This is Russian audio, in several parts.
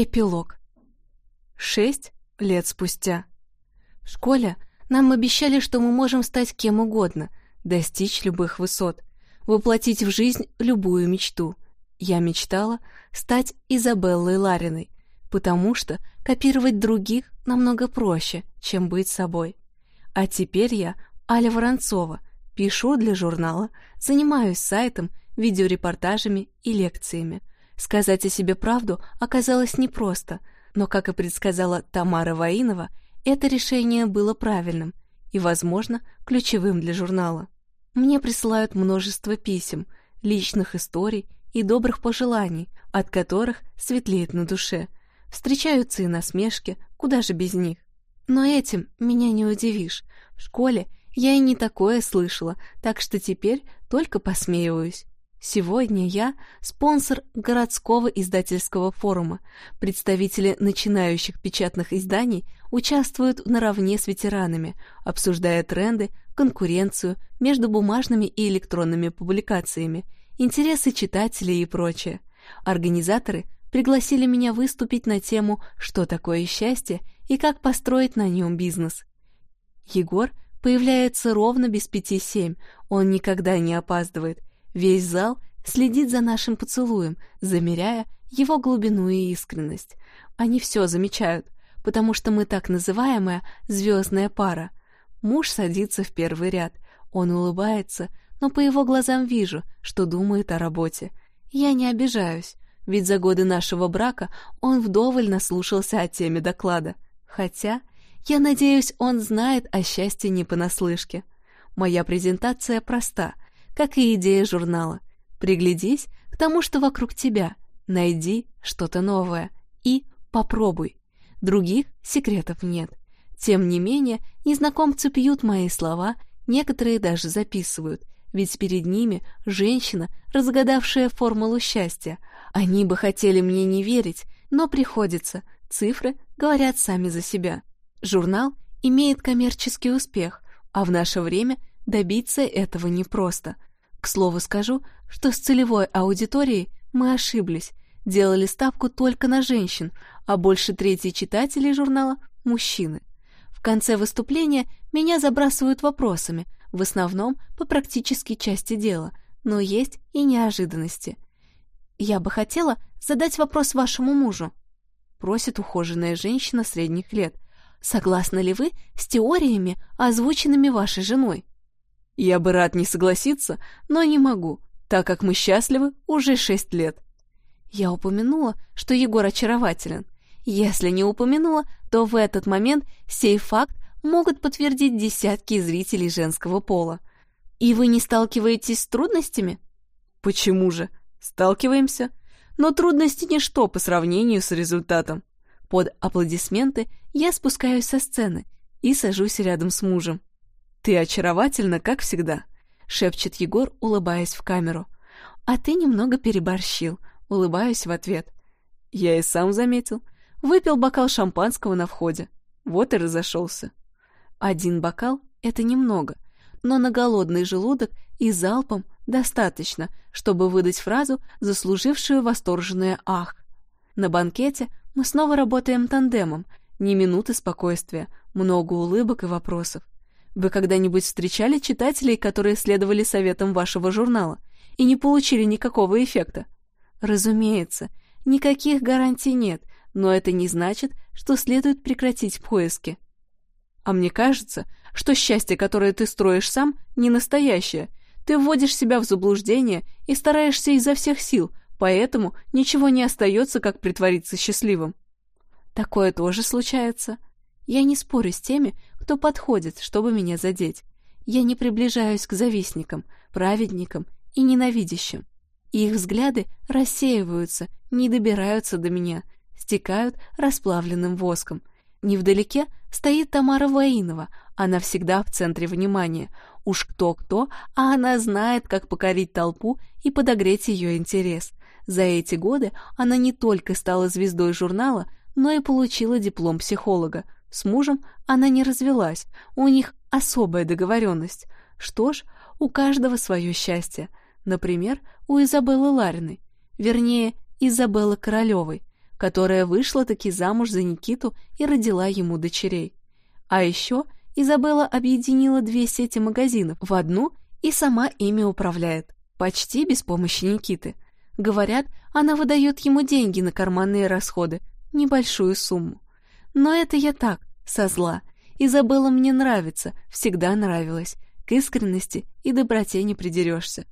Эпилог. Шесть лет спустя. В школе нам обещали, что мы можем стать кем угодно, достичь любых высот, воплотить в жизнь любую мечту. Я мечтала стать Изабеллой Лариной, потому что копировать других намного проще, чем быть собой. А теперь я Аля Воронцова, пишу для журнала, занимаюсь сайтом, видеорепортажами и лекциями. Сказать о себе правду оказалось непросто, но, как и предсказала Тамара Ваинова, это решение было правильным и, возможно, ключевым для журнала. Мне присылают множество писем, личных историй и добрых пожеланий, от которых светлеет на душе. Встречаются и насмешки, куда же без них. Но этим меня не удивишь. В школе я и не такое слышала, так что теперь только посмеиваюсь. Сегодня я спонсор городского издательского форума. Представители начинающих печатных изданий участвуют наравне с ветеранами, обсуждая тренды, конкуренцию между бумажными и электронными публикациями, интересы читателей и прочее. Организаторы пригласили меня выступить на тему «Что такое счастье» и как построить на нем бизнес. Егор появляется ровно без пяти семь, он никогда не опаздывает, Весь зал следит за нашим поцелуем, замеряя его глубину и искренность. Они все замечают, потому что мы так называемая звездная пара. Муж садится в первый ряд, он улыбается, но по его глазам вижу, что думает о работе. Я не обижаюсь, ведь за годы нашего брака он вдоволь наслушался о теме доклада. Хотя, я надеюсь, он знает о счастье не понаслышке. Моя презентация проста — как и идея журнала. Приглядись к тому, что вокруг тебя, найди что-то новое и попробуй. Других секретов нет. Тем не менее, незнакомцы пьют мои слова, некоторые даже записывают, ведь перед ними женщина, разгадавшая формулу счастья. Они бы хотели мне не верить, но приходится, цифры говорят сами за себя. Журнал имеет коммерческий успех, а в наше время добиться этого непросто. К слову скажу, что с целевой аудиторией мы ошиблись, делали ставку только на женщин, а больше трети читателей журнала – мужчины. В конце выступления меня забрасывают вопросами, в основном по практической части дела, но есть и неожиданности. «Я бы хотела задать вопрос вашему мужу», — просит ухоженная женщина средних лет. «Согласны ли вы с теориями, озвученными вашей женой?» Я бы рад не согласиться, но не могу, так как мы счастливы уже шесть лет. Я упомянула, что Егор очарователен. Если не упомянула, то в этот момент сей факт могут подтвердить десятки зрителей женского пола. И вы не сталкиваетесь с трудностями? Почему же? Сталкиваемся. Но трудности ничто по сравнению с результатом. Под аплодисменты я спускаюсь со сцены и сажусь рядом с мужем. «Ты очаровательна, как всегда», — шепчет Егор, улыбаясь в камеру. «А ты немного переборщил», — улыбаюсь в ответ. Я и сам заметил. Выпил бокал шампанского на входе. Вот и разошелся. Один бокал — это немного, но на голодный желудок и залпом достаточно, чтобы выдать фразу, заслужившую восторженное «ах». На банкете мы снова работаем тандемом, ни минуты спокойствия, много улыбок и вопросов. Вы когда-нибудь встречали читателей, которые следовали советам вашего журнала и не получили никакого эффекта? Разумеется, никаких гарантий нет, но это не значит, что следует прекратить поиски. А мне кажется, что счастье, которое ты строишь сам, не настоящее. Ты вводишь себя в заблуждение и стараешься изо всех сил, поэтому ничего не остается, как притвориться счастливым. Такое тоже случается. Я не спорю с теми, кто подходит, чтобы меня задеть. Я не приближаюсь к завистникам, праведникам и ненавидящим. Их взгляды рассеиваются, не добираются до меня, стекают расплавленным воском. Невдалеке стоит Тамара Воинова, она всегда в центре внимания. Уж кто-кто, а она знает, как покорить толпу и подогреть ее интерес. За эти годы она не только стала звездой журнала, но и получила диплом психолога, с мужем она не развелась, у них особая договоренность. Что ж, у каждого свое счастье. Например, у Изабеллы Лариной, вернее, Изабеллы Королевой. которая вышла таки замуж за Никиту и родила ему дочерей. А еще Изабелла объединила две сети магазинов в одну и сама ими управляет, почти без помощи Никиты. Говорят, она выдает ему деньги на карманные расходы, небольшую сумму. Но это я так, со зла. Изабелла мне нравится, всегда нравилась. К искренности и доброте не придерешься.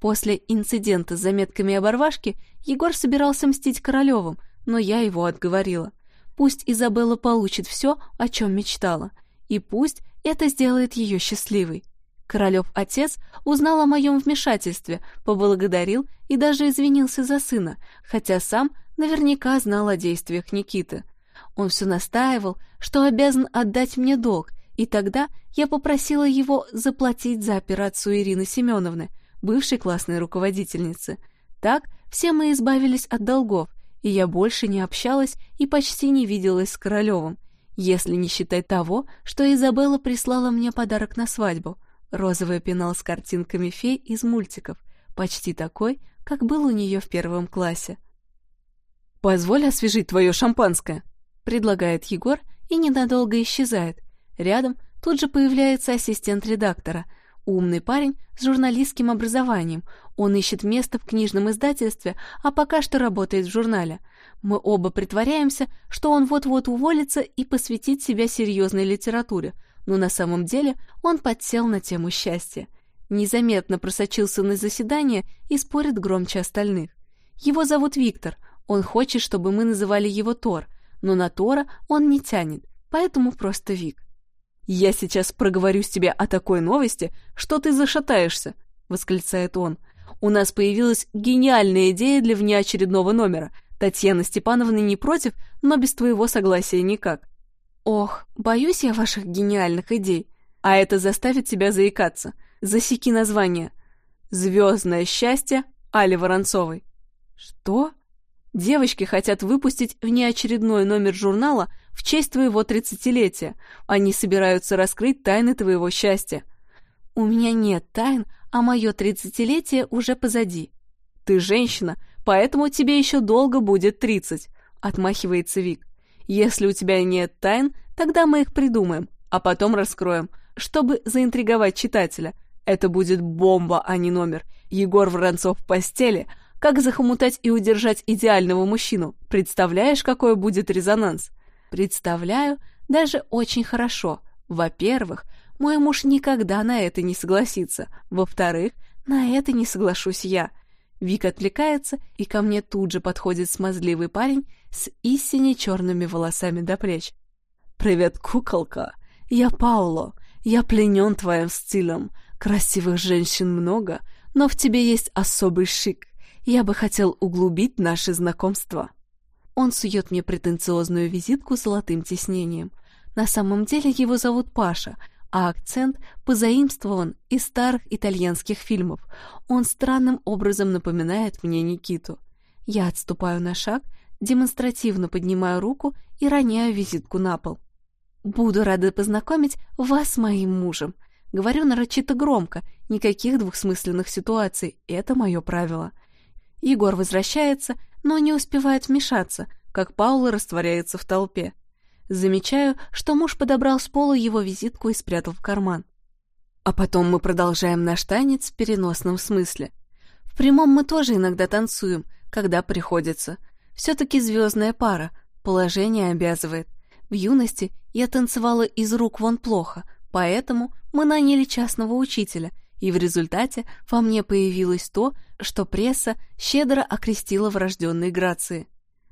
После инцидента с заметками оборвашки Егор собирался мстить Королевым, но я его отговорила. Пусть Изабелла получит все, о чем мечтала, и пусть это сделает ее счастливой. Королев отец узнал о моем вмешательстве, поблагодарил и даже извинился за сына, хотя сам наверняка знал о действиях Никиты. Он все настаивал, что обязан отдать мне долг, и тогда я попросила его заплатить за операцию Ирины Семеновны, бывшей классной руководительницы. Так все мы избавились от долгов, и я больше не общалась и почти не виделась с Королевым, если не считать того, что Изабелла прислала мне подарок на свадьбу — розовый пенал с картинками фей из мультиков, почти такой, как был у нее в первом классе. «Позволь освежить твое шампанское», — предлагает Егор и ненадолго исчезает. Рядом тут же появляется ассистент редактора, умный парень с журналистским образованием. Он ищет место в книжном издательстве, а пока что работает в журнале. Мы оба притворяемся, что он вот-вот уволится и посвятит себя серьезной литературе, но на самом деле он подсел на тему счастья. Незаметно просочился на заседание и спорит громче остальных. Его зовут Виктор, он хочет, чтобы мы называли его Тор, но на Тора он не тянет, поэтому просто Вик. «Я сейчас проговорюсь тебе о такой новости, что ты зашатаешься», — восклицает он. «У нас появилась гениальная идея для внеочередного номера. Татьяна Степановна не против, но без твоего согласия никак». «Ох, боюсь я ваших гениальных идей. А это заставит тебя заикаться. Засеки название. «Звездное счастье» Али Воронцовой. «Что?» Девочки хотят выпустить внеочередной номер журнала в честь твоего тридцатилетия. Они собираются раскрыть тайны твоего счастья. У меня нет тайн, а мое тридцатилетие уже позади. Ты женщина, поэтому тебе еще долго будет тридцать, отмахивается Вик. Если у тебя нет тайн, тогда мы их придумаем, а потом раскроем, чтобы заинтриговать читателя. Это будет бомба, а не номер. Егор Воронцов в постели — как захомутать и удержать идеального мужчину? Представляешь, какой будет резонанс? Представляю, даже очень хорошо. Во-первых, мой муж никогда на это не согласится. Во-вторых, на это не соглашусь я. Вик отвлекается, и ко мне тут же подходит смазливый парень с истине черными волосами до плеч. «Привет, куколка! Я Пауло. Я пленен твоим стилем. Красивых женщин много, но в тебе есть особый шик. Я бы хотел углубить наше знакомство. Он сует мне претенциозную визитку с золотым тиснением. На самом деле его зовут Паша, а акцент позаимствован из старых итальянских фильмов. Он странным образом напоминает мне Никиту. Я отступаю на шаг, демонстративно поднимаю руку и роняю визитку на пол. «Буду рада познакомить вас с моим мужем», Говорю нарочито громко, никаких двухсмысленных ситуаций, это мое правило. Егор возвращается, но не успевает вмешаться, как Паула растворяется в толпе. Замечаю, что муж подобрал с пола его визитку и спрятал в карман. А потом мы продолжаем наш танец в переносном смысле. В прямом мы тоже иногда танцуем, когда приходится. Все-таки звездная пара, положение обязывает. В юности я танцевала из рук вон плохо, поэтому мы наняли частного учителя — и в результате во мне появилось то, что пресса щедро окрестила врожденной грации.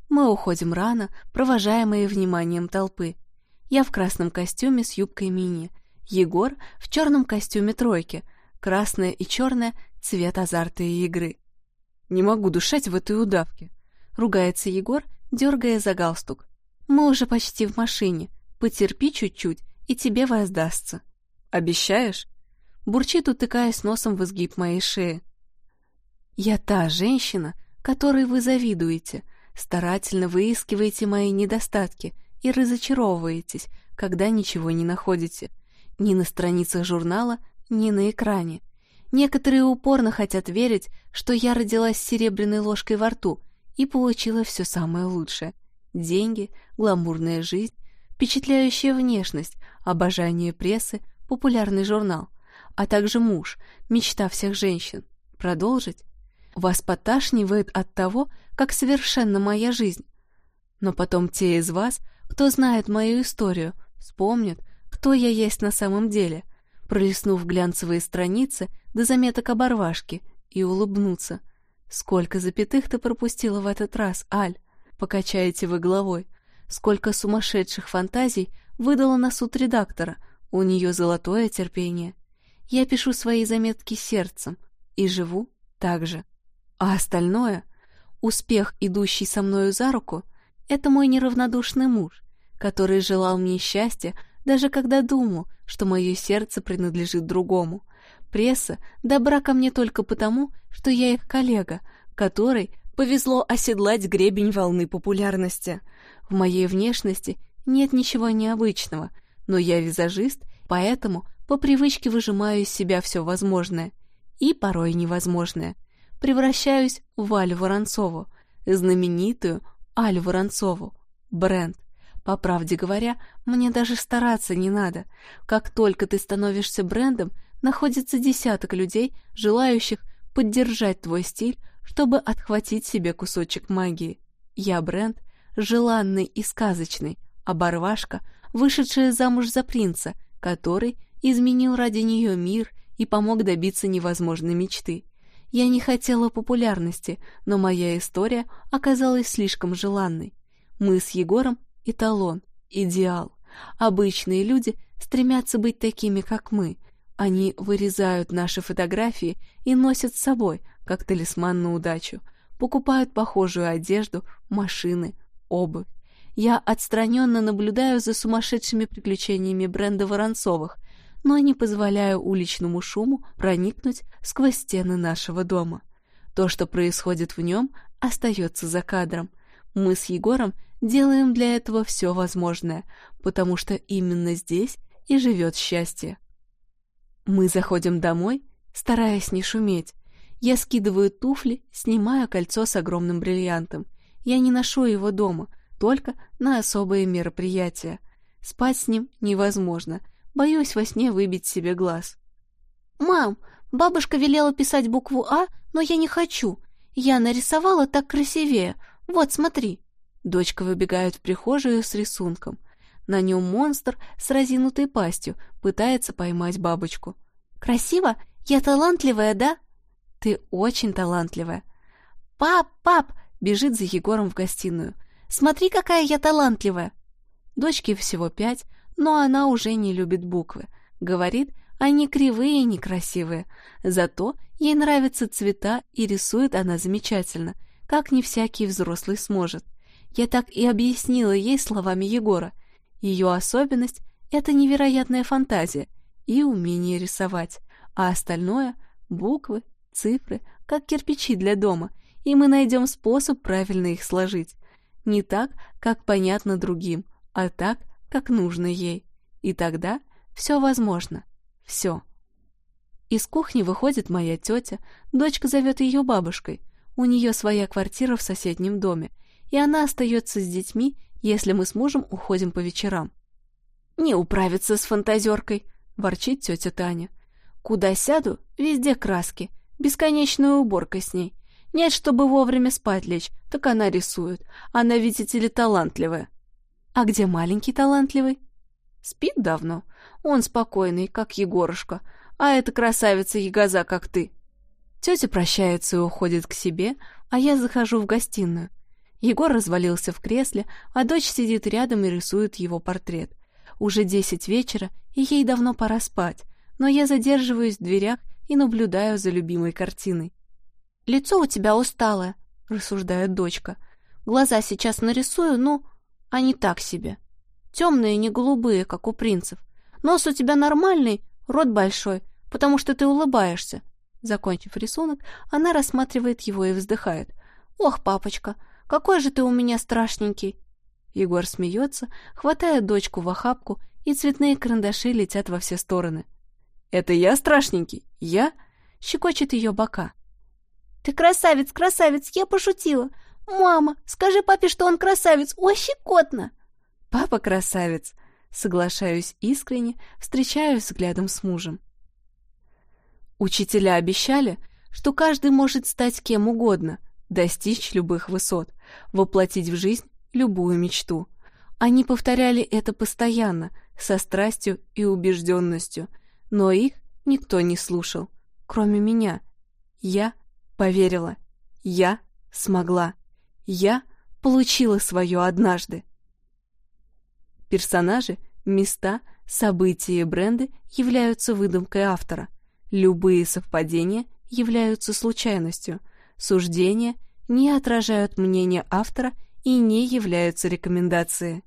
Мы уходим рано, провожаемые вниманием толпы. Я в красном костюме с юбкой мини, Егор в черном костюме тройки, красное и черное — цвет азарта и игры. «Не могу дышать в этой удавке», — ругается Егор, дергая за галстук. «Мы уже почти в машине. Потерпи чуть-чуть, и тебе воздастся». «Обещаешь?» Бурчит, утыкаясь носом в изгиб моей шеи. «Я та женщина, которой вы завидуете, старательно выискиваете мои недостатки и разочаровываетесь, когда ничего не находите. Ни на страницах журнала, ни на экране. Некоторые упорно хотят верить, что я родилась с серебряной ложкой во рту, и получила все самое лучшее. Деньги, гламурная жизнь, впечатляющая внешность, обожание прессы, популярный журнал, а также муж, мечта всех женщин. Продолжить? Вас поташнивает от того, как совершенно моя жизнь. Но потом те из вас, кто знает мою историю, вспомнят, кто я есть на самом деле, пролистнув глянцевые страницы до заметок оборвашки и улыбнуться. Сколько запятых ты пропустила в этот раз, Аль? Покачаете вы головой. Сколько сумасшедших фантазий выдала на суд редактора. У нее золотое терпение. Я пишу свои заметки сердцем и живу так же. А остальное, успех, идущий со мною за руку, это мой неравнодушный муж, который желал мне счастья, даже когда думал, что мое сердце принадлежит другому. Пресса добра ко мне только потому, что я их коллега, который повезло оседлать гребень волны популярности. В моей внешности нет ничего необычного, но я визажист, поэтому по привычке выжимаю из себя все возможное и порой невозможное. Превращаюсь в Алю Воронцову, знаменитую Алю Воронцову, бренд. По правде говоря, мне даже стараться не надо. Как только ты становишься брендом, находится десяток людей, желающих поддержать твой стиль, чтобы отхватить себе кусочек магии. Я бренд, желанный и сказочный, оборвашка, вышедшая замуж за принца, который изменил ради нее мир и помог добиться невозможной мечты. Я не хотела популярности, но моя история оказалась слишком желанной. Мы с Егором — эталон, идеал. Обычные люди стремятся быть такими, как мы. Они вырезают наши фотографии и носят с собой, как талисман на удачу. Покупают похожую одежду, машины, обувь. Я отстраненно наблюдаю за сумасшедшими приключениями бренда Воронцовых, но не позволяю уличному шуму проникнуть сквозь стены нашего дома. То, что происходит в нем, остается за кадром. Мы с Егором делаем для этого все возможное, потому что именно здесь и живет счастье. Мы заходим домой, стараясь не шуметь. Я скидываю туфли, снимаю кольцо с огромным бриллиантом. Я не ношу его дома, только на особые мероприятия. Спать с ним невозможно. Боюсь во сне выбить себе глаз. «Мам, бабушка велела писать букву «А», но я не хочу. Я нарисовала так красивее. Вот, смотри». Дочка выбегает в прихожую с рисунком. На нем монстр с разинутой пастью пытается поймать бабочку. «Красиво? Я талантливая, да?» «Ты очень талантливая». «Пап, пап!» — бежит за Егором в гостиную. «Смотри, какая я талантливая!» Дочке всего пять, но она уже не любит буквы. Говорит, они кривые и некрасивые. Зато ей нравятся цвета, и рисует она замечательно, как не всякий взрослый сможет. Я так и объяснила ей словами Егора. Ее особенность — это невероятная фантазия и умение рисовать, а остальное — буквы, цифры, как кирпичи для дома, и мы найдем способ правильно их сложить. Не так, как понятно другим, а так, как нужно ей. И тогда все возможно. Все. Из кухни выходит моя тетя, дочка зовет ее бабушкой. У нее своя квартира в соседнем доме, и она остается с детьми, если мы с мужем уходим по вечерам. «Не управиться с фантазеркой», — ворчит тетя Таня. «Куда сяду, везде краски, бесконечная уборка с ней. Нет, чтобы вовремя спать лечь, так она рисует. Она, видите ли, талантливая». «А где маленький талантливый?» «Спит давно. Он спокойный, как Егорушка, а эта красавица Ягоза, как ты». Тетя прощается и уходит к себе, а я захожу в гостиную. Егор развалился в кресле, а дочь сидит рядом и рисует его портрет. Уже десять вечера, и ей давно пора спать, но я задерживаюсь в дверях и наблюдаю за любимой картиной. «Лицо у тебя усталое», — рассуждает дочка. «Глаза сейчас нарисую, ну, они так себе. Темные, не голубые, как у принцев. Нос у тебя нормальный, рот большой, потому что ты улыбаешься». Закончив рисунок, она рассматривает его и вздыхает. «Ох, папочка, какой же ты у меня страшненький!» Егор смеется, хватает дочку в охапку, и цветные карандаши летят во все стороны. «Это я страшненький? Я?» — щекочет ее бока. «Ты красавец, красавец, я пошутила! Мама, скажи папе, что он красавец, ой, щекотно!» «Папа красавец!» Соглашаюсь искренне, встречаюсь взглядом с мужем. Учителя обещали, что каждый может стать кем угодно, достичь любых высот, воплотить в жизнь любую мечту. Они повторяли это постоянно, со страстью и убежденностью, но их никто не слушал, кроме меня. Я поверила. Я смогла. Я получила свое однажды. Персонажи, места, события и бренды являются выдумкой автора. Любые совпадения являются случайностью. Суждения не отражают мнение автора и не являются рекомендацией.